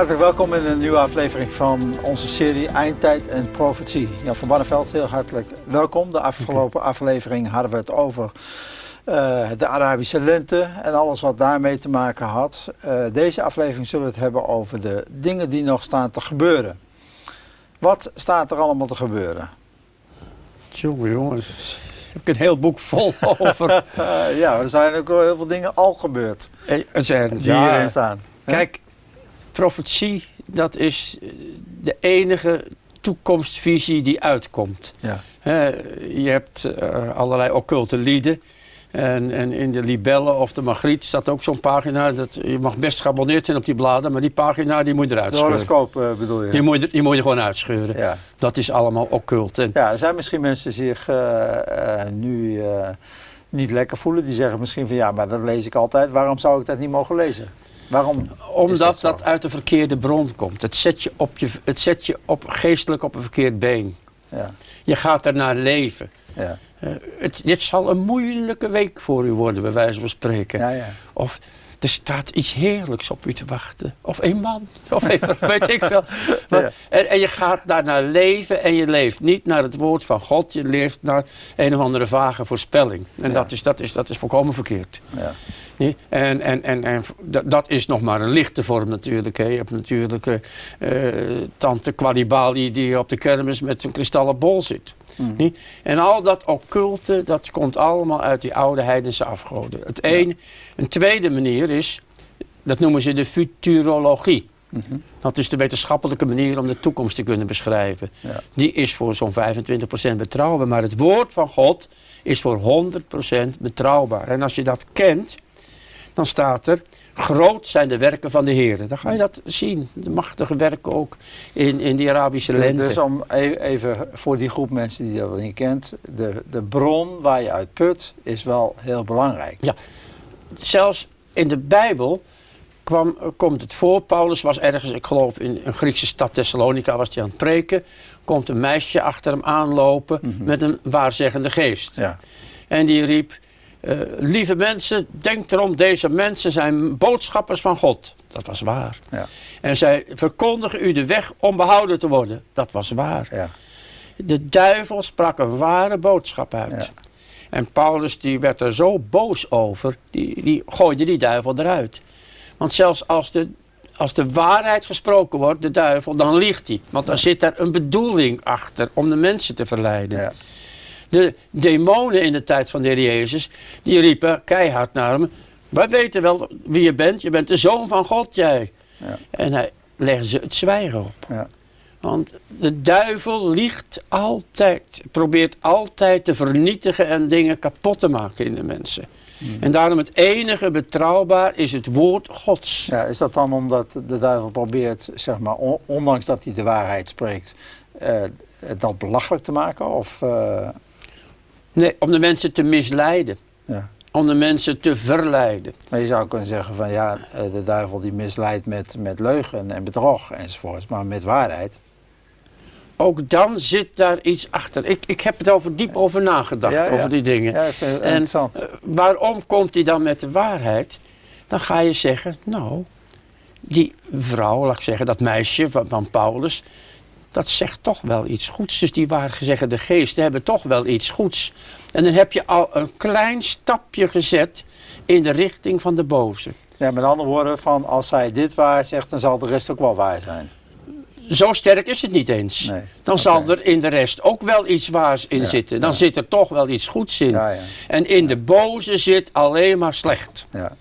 Hartelijk welkom in een nieuwe aflevering van onze serie Eindtijd en Profetie. Jan van Barneveld, heel hartelijk welkom. De afgelopen aflevering hadden we het over uh, de Arabische lente en alles wat daarmee te maken had. Uh, deze aflevering zullen we het hebben over de dingen die nog staan te gebeuren. Wat staat er allemaal te gebeuren? Jongen, jongens. Heb ik een heel boek vol over. ja, er zijn ook heel veel dingen al gebeurd. Er zijn, die ja, hierin staan. Kijk, profetie, dat is de enige toekomstvisie die uitkomt. Ja. je hebt uh, allerlei occulte lieden. En, en, in de Libelle of de Magriet staat ook zo'n pagina. Dat, je mag best geabonneerd zijn op die bladen, maar die pagina die moet je eruit scheuren. De horoscoop uh, bedoel je? Die moet, je, die moet je gewoon uitscheuren. Ja. Dat is allemaal occult. En ja, er zijn misschien mensen die zich uh, uh, nu niet lekker voelen. Die zeggen misschien van ja, maar dat lees ik altijd. Waarom zou ik dat niet mogen lezen? Waarom? Omdat dat, dat, uit de verkeerde bron komt. Het zet je, op je, het zet je op, geestelijk op een verkeerd been. Ja. Je gaat ernaar leven. Ja. Uh, het, dit zal een moeilijke week voor u worden, bij wijze van spreken. Ja, ja. Of er staat iets heerlijks op u te wachten. Of een man. Of even, weet ik veel. Maar, en, en, je gaat daarnaar leven en je leeft niet naar het woord van God. Je leeft naar een of andere vage voorspelling. En dat, is, dat, is, dat is volkomen verkeerd. Ja. Nee? En, en, en, en dat is nog maar een lichte vorm natuurlijk. Hè. Je hebt natuurlijk uh, tante Quadibali die op de kermis met zijn kristallen bol zit. Mm. En al dat occulte, dat komt allemaal uit die oude heidense afgoden. Het een, Een tweede manier is, dat noemen ze de futurologie. Mm -hmm. Dat is de wetenschappelijke manier om de toekomst te kunnen beschrijven. Ja. Die is voor zo'n 25% betrouwbaar. Maar het woord van God is voor 100% betrouwbaar. En als je dat kent, dan staat er, groot zijn de werken van de Heer. Dan ga je dat zien, de machtige werken ook in, in die Arabische lente. Dus om e-, even voor die groep mensen die dat niet kent, de, de bron waar je uit put is wel heel belangrijk. Ja, zelfs in de Bijbel kwam, komt het voor, Paulus was ergens, ik geloof in een Griekse stad Thessalonica was hij aan het preken, komt een meisje achter hem aanlopen mhm. met een waarzeggende geest. Ja. En die riep, uh, lieve mensen, denk erom, deze mensen zijn boodschappers van God. Dat was waar. Ja. En zij verkondigen u de weg om behouden te worden. Dat was waar. Ja. De duivel sprak een ware boodschap uit. Ja. En Paulus die werd er zo boos over, die, die gooide die duivel eruit. Want zelfs als de, als de waarheid gesproken wordt, de duivel, dan liegt hij. Want dan zit daar een bedoeling achter om de mensen te verleiden. De demonen in de tijd van de heer Jezus, die riepen keihard naar hem. Wij weten wel wie je bent, je bent de zoon van God jij. Ja. En hij legde ze het zwijgen op. Ja. Want de duivel liegt altijd, probeert altijd te vernietigen en dingen kapot te maken in de mensen. Hmm. En daarom het enige betrouwbaar is het woord Gods. Ja, is dat dan omdat de duivel probeert, zeg maar, ondanks dat hij de waarheid spreekt, uh, dat belachelijk te maken? Of, uh... Nee, om de mensen te misleiden. Ja. Om de mensen te verleiden. Maar je zou kunnen zeggen van ja, eh, de duivel die misleidt met, met leugen en bedrog enzovoorts, maar met waarheid. Ook dan zit daar iets achter. Ik, ik heb er over diep over nagedacht, over die dingen. Ja, vind het en interessant. Uh, waarom komt hij dan met de waarheid? Dan ga je zeggen, nou, die vrouw, laat ik zeggen, dat meisje van, van Paulus, dat zegt toch wel iets goeds. Dus die de geesten hebben toch wel iets goeds. En dan heb je al een klein stapje gezet in de richting van de boze. Ja, met andere woorden, van als zij dit waar zegt, dan zal de rest ook wel waar zijn. Zo sterk is het niet eens. Nee. Dan zal er in de rest ook wel iets waars in zitten. Dan zit er toch wel iets goeds in. Ja, en in de boze zit alleen maar slecht. Ja.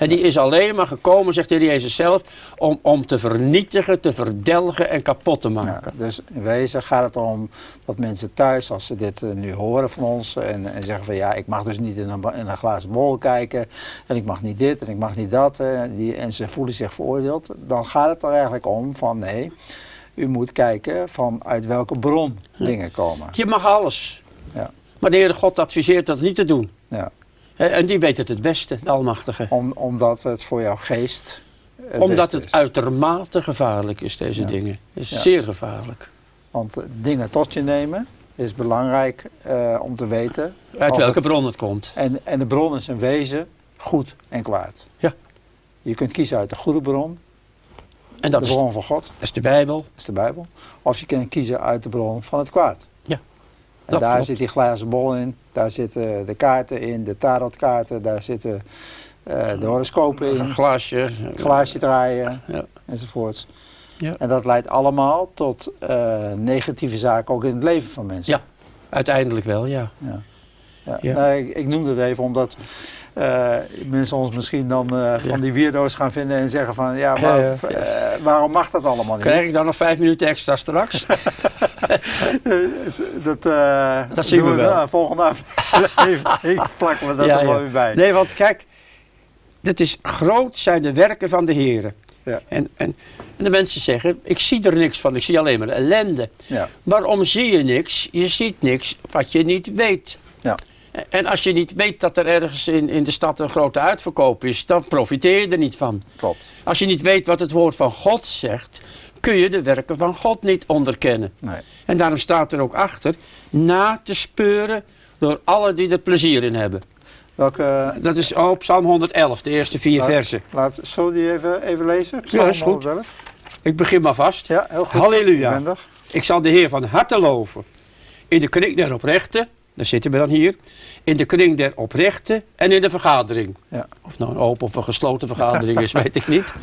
En die is alleen maar gekomen, zegt de heer Jezus zelf, om, om te vernietigen, te verdelgen en kapot te maken. Ja, dus in wezen gaat het erom dat mensen thuis, als ze dit eh, nu horen van ons en, en, zeggen van ja, ik mag dus niet in een, in een glazen bol kijken en ik mag niet dit en ik mag niet dat uh, die, en ze voelen zich veroordeeld, dan gaat het er eigenlijk om van nee, u moet kijken van uit welke bron dingen komen. Je mag alles. Ja. Maar de Heere God adviseert dat niet te doen. Ja. En die weet het het beste, de Almachtige. Om, omdat het voor jouw geest. Omdat het uitermate gevaarlijk is, deze dingen. Het is zeer gevaarlijk. Want dingen tot je nemen is belangrijk uh, om te weten. Uit welke bron het komt. En, en de bron is een wezen goed en kwaad. Ja. Je kunt kiezen uit de goede bron En dat de bron van God. Dat is de Bijbel. Dat is de Bijbel. Of je kunt kiezen uit de bron van het kwaad. Daar zit die glazen bol in, daar zitten de kaarten in, de tarotkaarten, daar zitten uh, de horoscopen in. Een glaasje. glaasje draaien, ja. enzovoorts. Ja. En dat leidt allemaal tot uh, negatieve zaken ook in het leven van mensen. Ja, uiteindelijk wel, ja. ja. ja. ja. ik, ik noemde het even omdat uh, mensen ons misschien dan uh, van die weirdo's gaan vinden en zeggen van ja, waarom mag dat allemaal niet? Krijg ik dan nog vijf minuten extra straks? dat, dat zien we wel. volgende aflevering vlakken we dat er wel weer bij. Nee, want kijk, dit is groot zijn de werken van de Heer. Ja. En, en, en, de mensen zeggen, ik zie er niks van, ik zie alleen maar ellende. Ja. Waarom zie je niks? Je ziet niks wat je niet weet. Ja. En als je niet weet dat er ergens in, in de stad een grote uitverkoop is, dan profiteer je er niet van. Klopt. Als je niet weet wat het woord van God zegt, kun je de werken van God niet onderkennen. Nee. En daarom staat er ook achter, na te speuren door alle die er plezier in hebben. Welke, dat is op Psalm 111, de eerste vier versen. Laat, zullen die even, even lezen? Psalm ja, is goed. 111. Ik begin maar vast. Ja, heel goed. Halleluja. Ik zal de Heer van harte loven. In de knik der oprechten daar zitten we dan hier. In de kring der oprechten en in de vergadering. Ja. Of nou een open of een gesloten vergadering is, weet ik niet.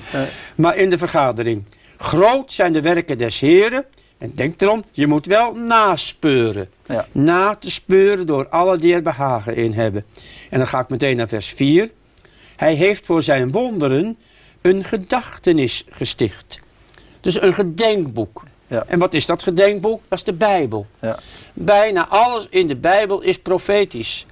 Maar in de vergadering. Groot zijn de werken des Heren. En denk erom, je moet wel naspeuren. Ja. Na te speuren door alle die er behagen in hebben. En dan ga ik meteen naar vers 4. Hij heeft voor zijn wonderen een gedachtenis gesticht. Dus een gedenkboek. Ja. En wat is dat gedenkboek? Dat is de Bijbel. Ja. Bijna alles in de Bijbel is profetisch.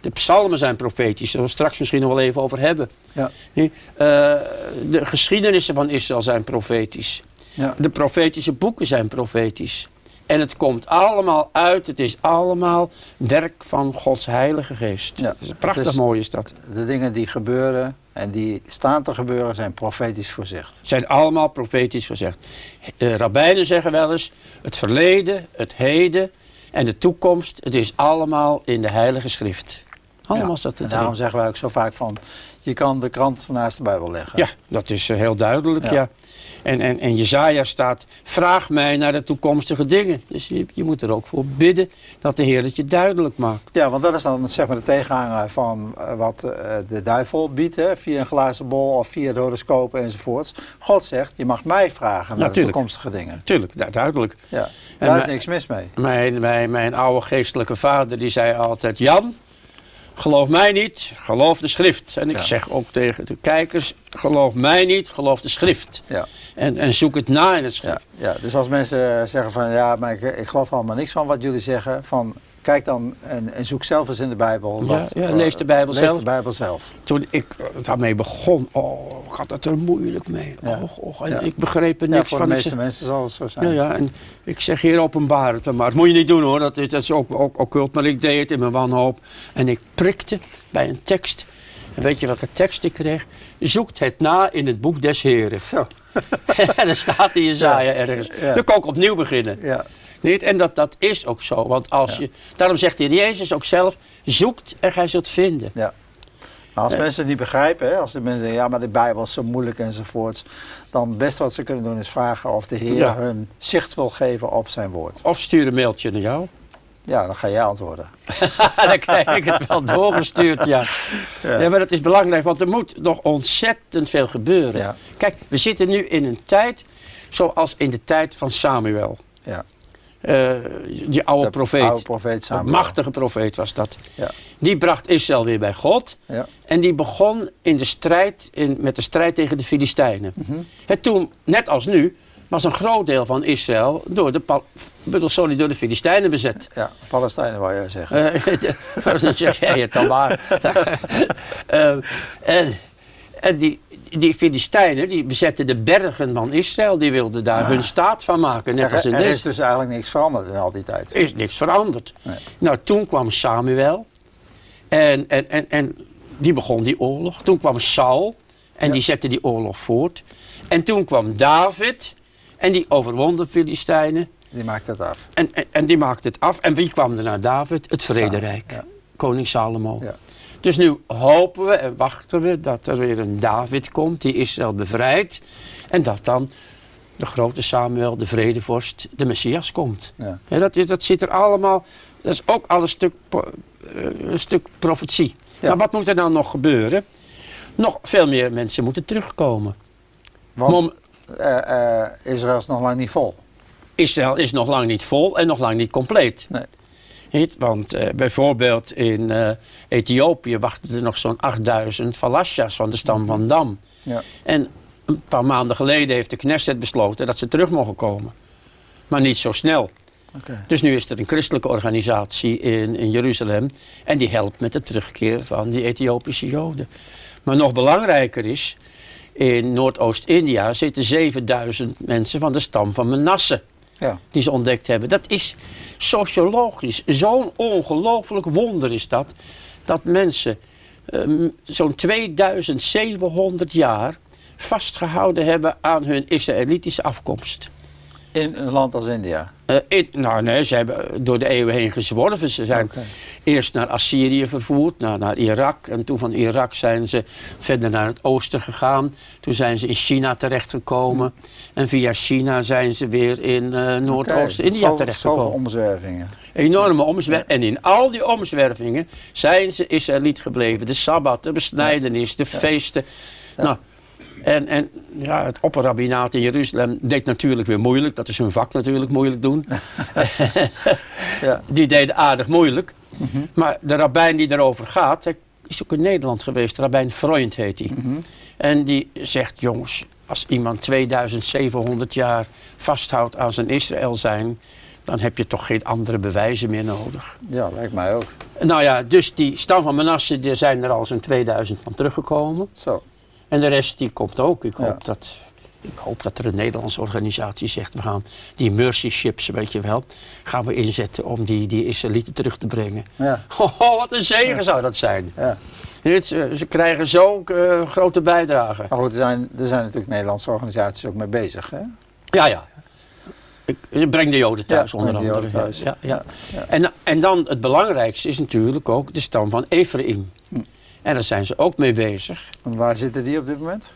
De psalmen zijn profetisch, daar we straks misschien nog wel even over hebben. Ja. Uh, de geschiedenissen van Israël zijn profetisch. Ja. De profetische boeken zijn profetisch. En het komt allemaal uit, het is allemaal werk van Gods Heilige Geest. Ja, het is prachtig is, mooi is dat. De dingen die gebeuren en die staan te gebeuren zijn profetisch voorzegd. Zijn allemaal profetisch voorzegd. Uh, rabbijnen zeggen wel eens, het verleden, het heden en de toekomst, het is allemaal in de Heilige Schrift. Allemaal ja, staat En daarom zeggen wij ook zo vaak van, je kan de krant naast de Bijbel leggen. Ja, dat is eh, heel duidelijk, ja. En, en, en Jezaja staat, vraag mij naar de toekomstige dingen. Dus je, je moet er ook voor bidden dat de Heer het je duidelijk maakt. Ja, want dat is dan zeg maar de tegenhanger van eh, wat uh, de duivel biedt, hè, via een glazen bol of via de horoscopen enzovoorts. God zegt, je mag mij vragen naar de toekomstige dingen. Tuurlijk, duidelijk. Ja, daar is niks mis mee. Mijn, mijn, mijn oude geestelijke vader die zei altijd, Jan, geloof mij niet, geloof de schrift. En ik zeg ook tegen de kijkers, geloof mij niet, geloof de schrift. Ja. En, en zoek het na in het schrift. Ja, ja. dus als mensen zeggen van, ja, maar ik, ik geloof allemaal niks van wat jullie zeggen, van kijk dan en, en, zoek zelf eens in de Bijbel. Wat, ja, lees de Bijbel lees zelf. de Bijbel zelf. Toen ik daarmee begon, oh, ik had het er moeilijk mee. Oh, oh, en ik begreep er niks van. voor de meeste mensen zal het zo zijn. Ja, ja, en ik zeg hier openbaar het maar. Dat moet je niet doen hoor, dat is, dat is ook, ook occult. Maar ik deed het in mijn wanhoop. En ik prikte bij een tekst. En weet je welke tekst ik kreeg? Zoekt het na in het boek des Heren. Zo. en dan staat in Jezaja ja. ergens. Dan kan ik opnieuw beginnen. Ja. Niet? En dat, dat is ook zo. Want als je, daarom zegt de Heer Jezus ook zelf, zoekt en gij zult vinden. Ja. Maar als mensen het niet begrijpen, hè, als de mensen zeggen, ja maar de Bijbel is zo moeilijk enzovoorts. Dan best wat ze kunnen doen is vragen of de Heer hun zicht wil geven op zijn woord. Of stuur een mailtje naar jou. Ja, dan ga jij antwoorden. dan krijg ik het wel doorgestuurd, ja. ja. ja. maar dat is belangrijk, want er moet nog ontzettend veel gebeuren. Ja. Kijk, we zitten nu in een tijd zoals in de tijd van Samuel. Ja. Uh, die oude profeet. Oude profeet machtige profeet was dat. Ja. Die bracht Israël weer bij God. Ja. En die begon in de strijd, in, met de strijd tegen de Filistijnen. Mm toen, net als nu, was een groot deel van Israël door de, bedoel, sorry, door de Filistijnen bezet. Ja, Palestijnen wou jij zeggen. Uh, zeg jij het dan maar. uh, en, en die, die Filistijnen die bezetten de bergen van Israël. Die wilden daar hun staat van maken. Net er, als in er is dus eigenlijk niks veranderd in al die tijd. Er is niks veranderd. Nee. Nou, toen kwam Samuel. En, en, en, en die begon die oorlog. Toen kwam Saul. En die zette die oorlog voort. En toen kwam David. En die overwon de Filistijnen. Die maakte het af. En, en, en, die maakte het af. En wie kwam er naar David? Het Vrederijk. Ja. Koning Salomo. Ja. Dus nu hopen we en wachten we dat er weer een David komt die Israël bevrijdt. En dat dan de grote Samuel, de vredevorst, de Messias komt. Ja. dat, is, dat zit er allemaal, dat is ook al een stuk, uh, een stuk profetie. Maar wat moet er dan nog gebeuren? Nog veel meer mensen moeten terugkomen. Want uh, Israël is nog lang niet vol. Israël is nog lang niet vol en nog lang niet compleet. Nee. Want uh, bijvoorbeeld in uh, Ethiopië wachten er nog zo'n 8000 Falashas van de stam van Dam. Ja. En een paar maanden geleden heeft de Knesset besloten dat ze terug mogen komen. Maar niet zo snel. Okay. Dus nu is er een christelijke organisatie in, in Jeruzalem en die helpt met de terugkeer van die Ethiopische Joden. Maar nog belangrijker is, in Noordoost-India zitten 7000 mensen van de stam van Manasse. Ja. Die ze ontdekt hebben. Dat is sociologisch zo'n ongelooflijk wonder is dat. Dat mensen um, zo'n 2700 jaar vastgehouden hebben aan hun Israëlitische afkomst. In een land als India? Uh, nou nee, ze hebben door de eeuwen heen gezworven. Ze zijn eerst naar Assyrië vervoerd, naar, naar Irak. En toen van Irak zijn ze verder naar het oosten gegaan. Toen zijn ze in China terechtgekomen. En via China zijn ze weer in uh, Noordoost-India okay. terechtgekomen. Zoveel omzwervingen. Enorme omzwervingen. En in al die omzwervingen zijn ze Israëliet gebleven. De Sabbat, de besnijdenis, de feesten. Nou, en, en ja, het opperrabbinaat in Jeruzalem deed natuurlijk weer moeilijk. Dat is hun vak natuurlijk, moeilijk doen. ja. Die deden aardig moeilijk. Mhm. Maar de rabbijn die erover gaat, is ook in Nederland geweest. Rabbijn Freund heet hij. Mhm. En die zegt, jongens, als iemand 2700 jaar vasthoudt aan zijn Israël zijn... dan heb je toch geen andere bewijzen meer nodig. Ja, lijkt mij ook. Nou ja, dus die stam van Manasse, er zijn er al zo'n 2000 van teruggekomen. Zo. En de rest die komt ook. Ik hoop, dat, ik hoop dat er een Nederlandse organisatie zegt... we gaan die mercy ships, weet je wel... gaan we inzetten om die, die Israëlieten terug te brengen. Ja. Oh, wat een zegen zou dat zijn. Ja. Ze, ze krijgen zo uh, grote bijdragen. Maar goed, er zijn, er zijn natuurlijk Nederlandse organisaties ook mee bezig, hè? Ja, ja. Ik, breng de Joden thuis, onder andere. Thuis. Ja, ja. En, en dan het belangrijkste is natuurlijk ook de stam van Ephraim. Hm. En daar zijn ze ook mee bezig. En waar zitten die op dit moment?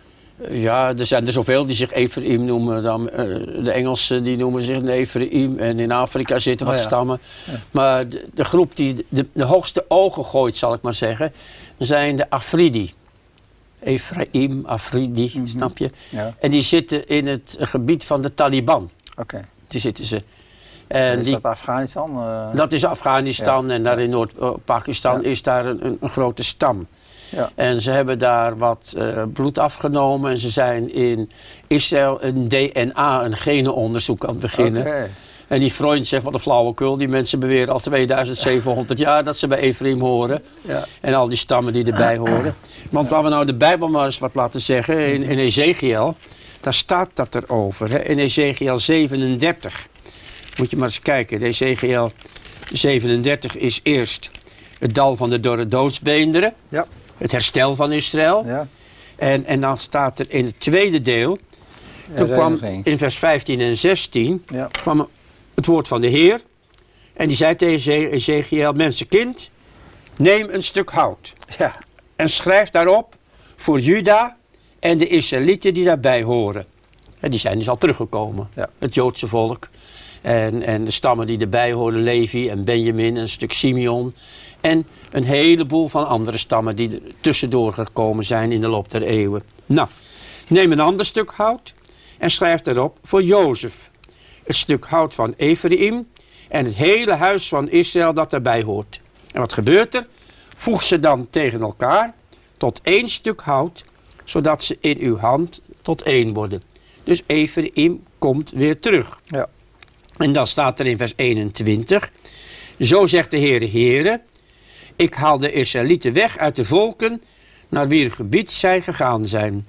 Ja, er zijn er zoveel die zich Ephraim noemen. Dan, uh, de Engelsen die noemen zich Ephraim. En in Afrika zitten wat oh stammen. Maar de, de, groep die de, de, hoogste ogen gooit, zal ik maar zeggen, zijn de Afridi. Ephraim, Afridi, mm snap je? Ja. En die zitten in het gebied van de Taliban. Oké. Die zitten ze. En is dat Afghanistan? Uh... Dat is Afghanistan en daar in Noord-Pakistan is daar een, een, grote stam. Ja. En ze hebben daar wat uh, bloed afgenomen en ze zijn in Israël een DNA, een genenonderzoek aan het beginnen. Okay. En die Freund zegt, wat een flauwekul, die mensen beweren al 2700 jaar dat ze bij Ephraim horen. Ja. En al die stammen die erbij horen. Want waar we nou de Bijbel maar eens wat laten zeggen, in, in Ezekiel, daar staat dat erover. Hè? In Ezekiel 37. Moet je maar eens kijken. De Ezekiel 37 is eerst het dal van de dorre doodsbeenderen. Ja. Het herstel van Israël. Ja. En, en dan staat er in het tweede deel. Toen kwam in vers 15 en 16 ja. kwam het woord van de Heer. En die zei tegen Ezekiel, mensenkind, neem een stuk hout. Ja. En schrijf daarop voor Juda en de Israëlieten die daarbij horen. En die zijn dus al teruggekomen. Ja. Het Joodse volk. En, en de stammen die erbij horen, Levi en Benjamin, een stuk Simeon. En een heleboel van andere stammen die er tussendoor gekomen zijn in de loop der eeuwen. Nou, neem een ander stuk hout en schrijf daarop voor Jozef. Het stuk hout van Ephraim en het hele huis van Israël dat daarbij hoort. En wat gebeurt er? Voeg ze dan tegen elkaar tot één stuk hout, zodat ze in uw hand tot één worden. Dus Ephraim komt weer terug. Ja. En dan staat er in vers 21. Zo zegt de Heere Heere. Ik haal de Israëlieten weg uit de volken naar wie gebied zij gegaan zijn.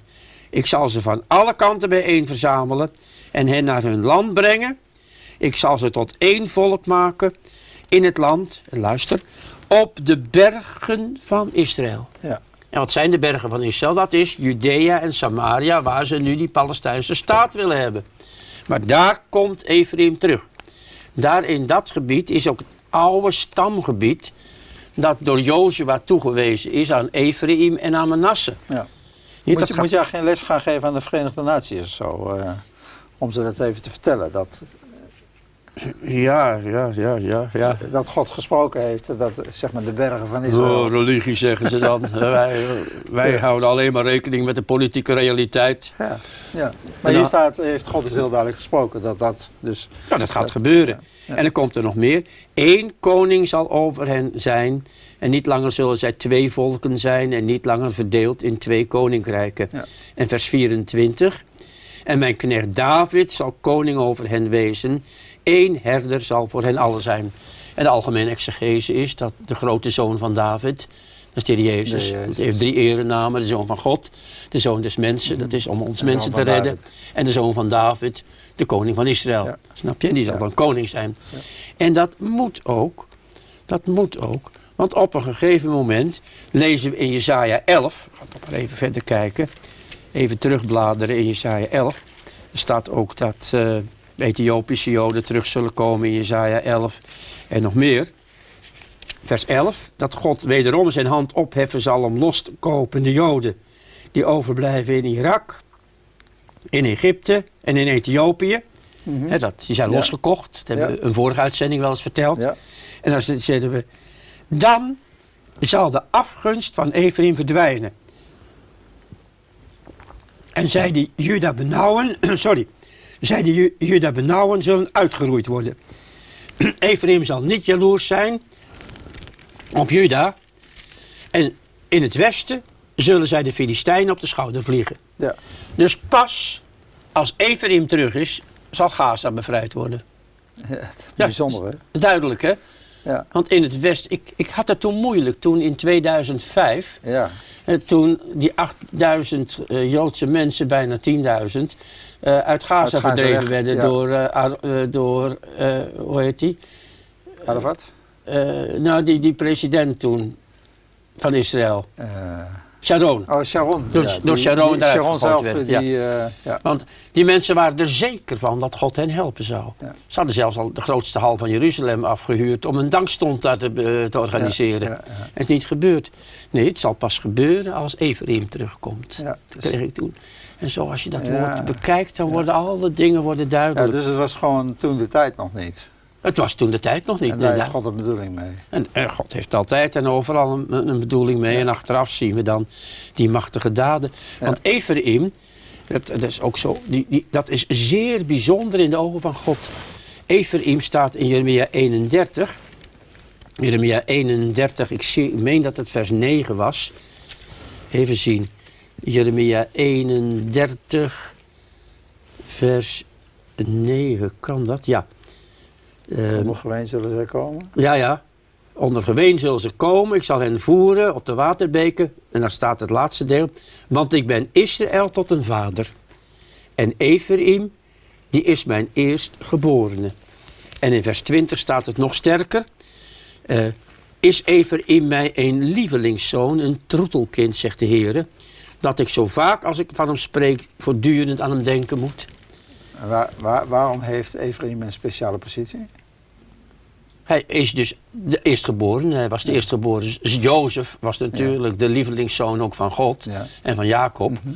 Ik zal ze van alle kanten bijeen verzamelen en hen naar hun land brengen. Ik zal ze tot één volk maken in het land, luister, op de bergen van Israël. Ja. En wat zijn de bergen van Israël? Dat is Judea en Samaria, waar ze nu die Palestijnse staat willen hebben. Maar daar komt Ephraim terug. Daar in dat gebied is ook het oude stamgebied dat door Jozua toegewezen is aan Ephraim en aan Manasse. Ja. Moet, je, moet je geen les gaan geven aan de Verenigde Naties of zo? Uh, om ze dat even te vertellen. Dat, ja, ja, ja, ja, ja. Dat God gesproken heeft, dat zeg maar de bergen van Israël. Oh, religie zeggen ze dan. wij wij houden alleen maar rekening met de politieke realiteit. Ja, ja. maar hier staat, heeft God dus heel duidelijk gesproken dat dat dus... Ja, dat gaat gebeuren. En dan komt er nog meer. Eén koning zal over hen zijn. En niet langer zullen zij twee volken zijn en niet langer verdeeld in twee koninkrijken. En vers 24. En mijn knecht David zal koning over hen wezen. Eén herder zal voor hen allen zijn. En de algemene exegese is dat de grote zoon van David, dat is de Jezus. Hij heeft drie erenamen. De zoon van God, de zoon des mensen, dat is om ons mensen te redden. En de zoon van David, de koning van Israël. Snap je? Die zal dan koning zijn. En dat moet ook, dat moet ook. Want op een gegeven moment lezen we in Jesaja 11, ik ga toch maar even verder kijken, even terugbladeren in Jesaja 11. Er staat ook dat uh, Ethiopische Joden terug zullen komen in Jesaja 11 en nog meer. Vers 11, dat God wederom zijn hand opheffen zal om los te kopen de Joden die overblijven in Irak, in Egypte en in Ethiopië. Mhm. dat, die zijn losgekocht, dat hebben we een vorige uitzending wel eens verteld. Ja. En dan zeiden we, dan zal de afgunst van Ephraim verdwijnen. En zij die Juda benauwen, sorry, zij die Juda benauwen zullen uitgeroeid worden. Ephraim zal niet jaloers zijn op Juda. En in het westen zullen zij de Filistijnen op de schouder vliegen. Ja. Dus pas als Ephraim terug is, zal Gaza bevrijd worden. Ja, bijzonder hè? Duidelijk hè? Ja. Want in het Westen, ik, ik had het toen moeilijk toen in 2005, ja. Eh, toen die 8000 uh, Joodse mensen, bijna 10.000, uh, uit Gaza verdreven werden door, uh, door hoe heet die? Arafat? nou, die, die president toen van Israël. Sharon. Oh, Sharon. Door, ja, door Sharon die, Sharon zelf, werd. Die, ja. ja. Want die mensen waren er zeker van dat God hen helpen zou. Ze hadden zelfs al de grootste hal van Jeruzalem afgehuurd om een dankstond daar te, uh, te organiseren. Het is niet gebeurd. Nee, het zal pas gebeuren als Ephraim terugkomt. Dat kreeg ik toen. En zo als je dat woord bekijkt, dan worden alle dingen worden duidelijk. Ja, dus het was gewoon toen de tijd nog niet. Het was toen de tijd nog niet. En daar heeft God een bedoeling mee. En, en, God heeft altijd en overal een, een bedoeling mee. En achteraf zien we dan die machtige daden. Want Ephraim, dat, dat, is ook zo, die, die, dat is zeer bijzonder in de ogen van God. Ephraim staat in Jeremia 31. Jeremia 31, ik, zie, ik meen dat het vers 9 was. Even zien. Jeremia 31, vers 9, kan dat? Ja. Uh, Onder geween zullen ze komen? Ja, ja. Onder geween zullen ze komen. Ik zal hen voeren op de waterbeken. En dan staat het laatste deel. Want ik ben Israël tot een vader. En Ephraim, die is mijn eerstgeborene. En in vers 20 staat het nog sterker. Uh, is Ephraim mij een lievelingszoon, een troetelkind, zegt de Heer. Dat ik zo vaak als ik van hem spreek, voortdurend aan hem denken moet. Waar, waar, waarom heeft Ephraim een speciale positie? Hij is dus de eerstgeboren. Hij was de ja. eerstgeboren. Jozef was natuurlijk de lievelingszoon ook van God en van Jacob. Mhm.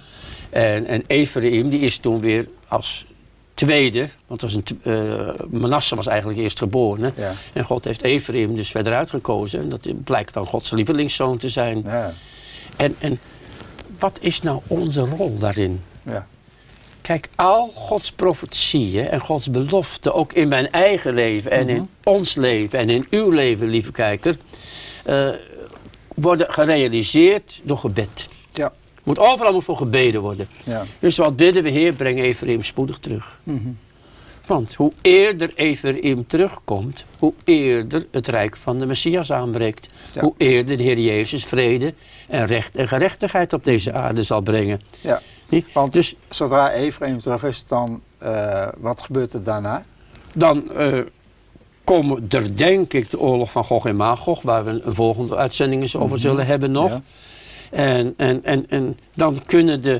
En, en Ephraim die is toen weer als tweede, want was een, uh, Manasse was eigenlijk eerstgeboren. Ja. En God heeft Ephraim dus verder uitgekozen. En dat blijkt dan Gods lievelingszoon te zijn. Ja. En, en wat is nou onze rol daarin? Ja. Kijk, al Gods profetieën en Gods beloften, ook in mijn eigen leven en in mhm. ons leven en in uw leven, lieve kijker, uh, worden gerealiseerd door gebed. Ja. Moet overal moet voor gebeden worden. Ja. Dus wat bidden we, Heer, breng Ephraim spoedig terug. Mm Want hoe eerder Ephraim terugkomt, hoe eerder het rijk van de Messias aanbreekt. Hoe eerder de Heer Jezus vrede en recht en gerechtigheid op deze aarde zal brengen. Ja. Want dus, zodra Ephraim terug is, dan uh, wat gebeurt er daarna? Dan uh, komen er denk ik de oorlog van Gog en Magog, waar we een volgende uitzending eens over mhm. zullen hebben nog. Ja. En, en, en, en dan kunnen de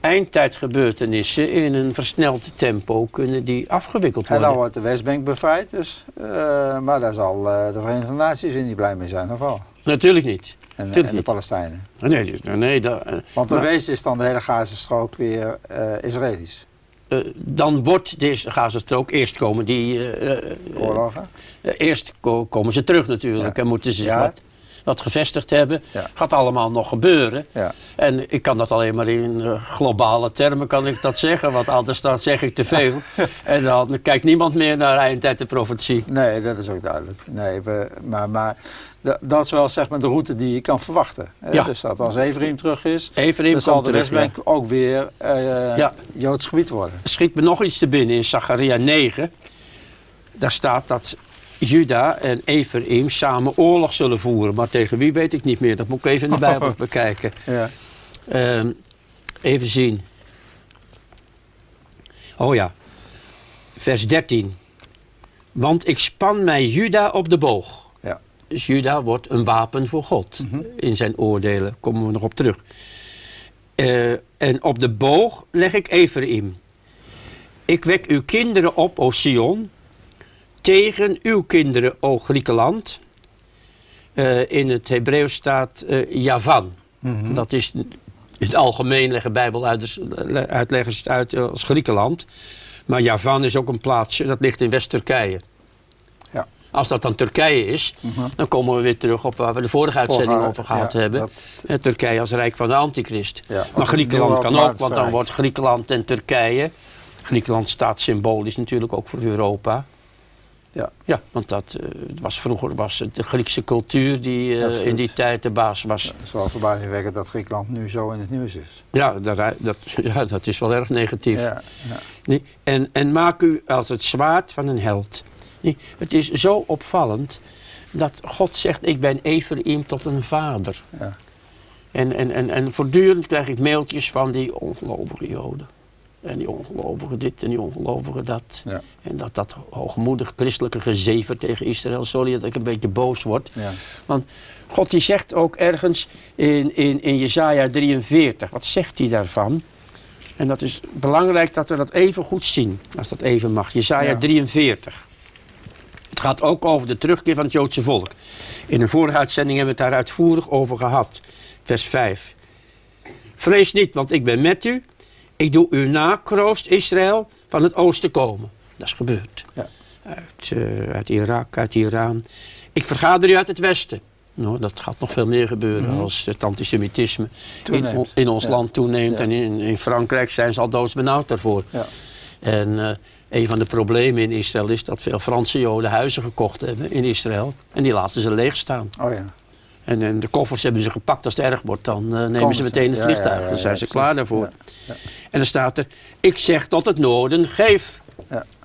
eindtijdgebeurtenissen in een versneld tempo kunnen die afgewikkeld worden. En dan wordt de Westbank bevrijd, dus, uh, maar daar zal de Verenigde Naties weer niet blij mee zijn, of wel? Natuurlijk niet. En, Natuurlijk de niet. Palestijnen. Nee, nee, dat, Want de wezen is dan de hele Gazastrook weer uh, Israëlisch. Uh, dan wordt deze Gazastrook eerst komen die... Uh, Oorlogen? eerst ko komen ze terug natuurlijk ja. en moeten ze zich ja. wat, wat, gevestigd hebben. Ja. Gaat allemaal nog gebeuren. En ik kan dat alleen maar in globale termen kan ik dat zeggen, want anders dan zeg ik te veel. en dan kijkt niemand meer naar eindtijd de profetie. Nee, dat is ook duidelijk. Nee, we, maar... maar dat is wel zeg maar de route die je kan verwachten. Ja. Dus dat als Everim terug is, Everim dan zal de Westbank ja. ook weer uh, ja. Joods gebied worden. Schiet me nog iets te binnen in Zacharia 9. Daar staat dat Juda en Ephraim samen oorlog zullen voeren. Maar tegen wie weet ik niet meer. Dat moet ik even in de Bijbel bekijken. Ja. Um, even zien. Oh ja. Vers 13. Want ik span mij Juda op de boog. Dus Juda wordt een wapen voor God mm -hmm. in zijn oordelen. Komen we nog op terug. Uh, en op de boog leg ik Ephraim. Ik wek uw kinderen op, o Sion, tegen uw kinderen, o Griekenland. Uh, in het Hebreeuws staat uh, Javan. Mm -hmm. Dat is in het algemeen leggen Bijbeluitleggers uit als Griekenland. Maar Javan is ook een plaatsje, dat ligt in West-Turkije. Als dat dan Turkije is, -huh. dan komen we weer terug op waar we de vorige uitzending Vorige, over gehad ja, hebben. Dat... Turkije als rijk van de antichrist. Ja, maar Griekenland kan ook, want dan wordt Griekenland en Turkije. Griekenland staat symbolisch natuurlijk ook voor Europa. Ja. ja, want dat uh, was vroeger was het de Griekse cultuur die uh, in die tijd de baas was. Ja, het is wel verbazingwekkend dat Griekenland nu zo in het nieuws is. Ja, dat, dat, ja, dat is wel erg negatief. Ja, ja. Nee, en, en maak u als het zwaard van een held. Nee, het is zo opvallend dat God zegt, ik ben Ephraim tot een vader. Ja. En, en, en, en voortdurend krijg ik mailtjes van die ongelovige joden. En die ongelovige dit en die ongelovige dat. Ja. En dat dat hoogmoedig christelijke gezever tegen Israël. Sorry dat ik een beetje boos word. Ja. Want God die zegt ook ergens in, in, in Jezaja 43. Wat zegt hij daarvan? En dat is belangrijk dat we dat even goed zien. Als dat even mag. Jezaja ja. 43. Het gaat ook over de terugkeer van het Joodse volk. In een vorige uitzending hebben we het daar uitvoerig over gehad. Vers 5. Vrees niet, want ik ben met u. Ik doe u na, kroost Israël, van het oosten komen. Dat is gebeurd. Ja. Uit, uh, uit Irak, uit Iran. Ik vergader u uit het westen. Nou, dat gaat nog veel meer gebeuren mm -hmm. als het antisemitisme in, in, ons ja. land toeneemt. Ja. En in, in, Frankrijk zijn ze al doodsbenauwd daarvoor. Ja. En uh, een van de problemen in Israël is dat veel Franse Joden huizen gekocht hebben in Israël. En die laten ze leeg staan. Oh ja. En, en de koffers hebben ze gepakt als het erg wordt. Dan uh, nemen Komen ze meteen het vliegtuig. Ja, ja, dan zijn ze klaar daarvoor. En dan staat er, ik zeg tot het noorden, geef.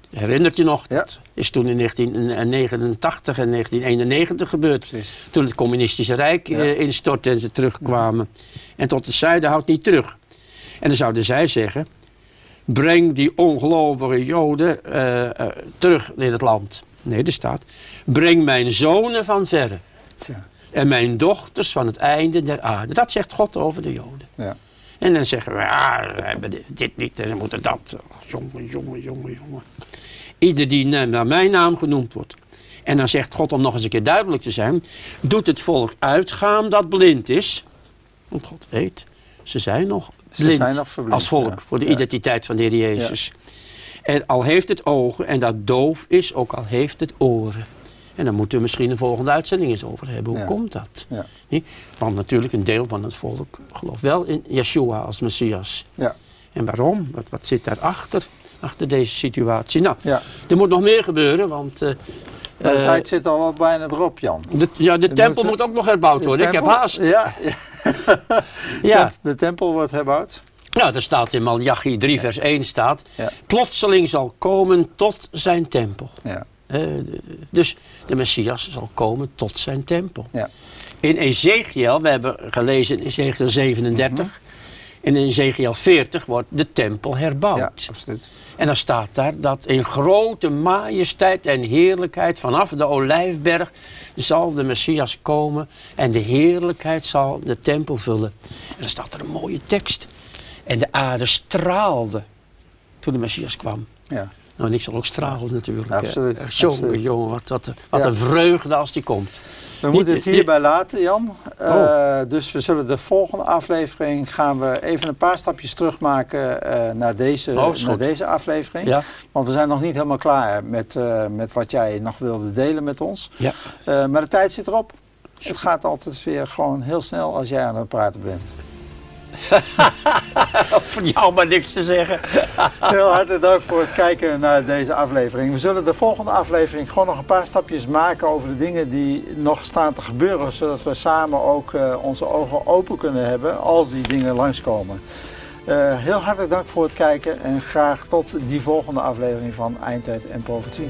Herinnert je nog? Dat is toen in 1989 en 1991 gebeurd. Precies. Toen het communistische rijk uh, instortte en ze terugkwamen. En tot het zuiden houdt niet terug. En dan zouden zij zeggen, breng die ongelovige Joden uh, terug in het land. Nee, er staat, breng mijn zonen van verre. Tja. En mijn dochters van het einde der aarde. Dat zegt God over de Joden. Ja. En dan zeggen we, ja, we hebben dit niet en ze moeten dat. Oh, jongen, jongen, jongen, jongen. Ieder die naar mijn naam genoemd wordt. En dan zegt God, om nog eens een keer duidelijk te zijn, doet het volk uitgaan dat blind is. Want God weet, ze zijn nog blind ze zijn nog verblind, als volk ja. voor de identiteit van de Heer Jezus. En al heeft het ogen en dat doof is, ook al heeft het oren. En daar moeten we misschien een volgende uitzending eens over hebben. Hoe Ja. komt dat? Ja. Want natuurlijk een deel van het volk gelooft wel in Yeshua als Messias. Ja. En waarom? Wat, wat zit daarachter? Achter deze situatie. Nou, er moet nog meer gebeuren, want... eh, de eh, tijd zit al bijna erop, Jan. de, ja, de tempel moet- moet ook nog herbouwd De worden. Ik heb haast. Ja, ja. De tempel wordt herbouwd. Nou, er staat in Malachi 3 vers 1 staat... Ja. Plotseling zal komen tot zijn tempel. Ja. Dus de Messias zal komen tot zijn tempel. Ja. In Ezekiel, we hebben gelezen in Ezekiel 37... En in Ezekiel 40 wordt de tempel herbouwd. ja, absoluut. En dan staat daar dat in grote majesteit en heerlijkheid vanaf de olijfberg zal de Messias komen en de heerlijkheid zal de tempel vullen. En dan staat er een mooie tekst. En de aarde straalde toen de Messias kwam. Ja. Nou, niks zal ook stralen natuurlijk. Absoluut. Jongen, jongen, wat, wat, wat een vreugde als die komt. We moeten het hierbij laten, Jan. Oh. Uh, dus we zullen de volgende aflevering gaan we even een paar stapjes terugmaken uh, naar, deze, oh, naar deze aflevering. Ja. Want we zijn nog niet helemaal klaar met, uh, met wat jij nog wilde delen met ons. Ja. maar de tijd zit erop. Het gaat altijd weer gewoon heel snel als jij aan het praten bent. Van jou maar niks te zeggen. Heel hartelijk dank voor het kijken naar deze aflevering. We zullen de volgende aflevering gewoon nog een paar stapjes maken over de dingen die nog staan te gebeuren. Zodat we samen ook uh, onze ogen open kunnen hebben als die dingen langskomen. Uh, heel hartelijk dank voor het kijken en graag tot die volgende aflevering van Eindtijd en Profetie.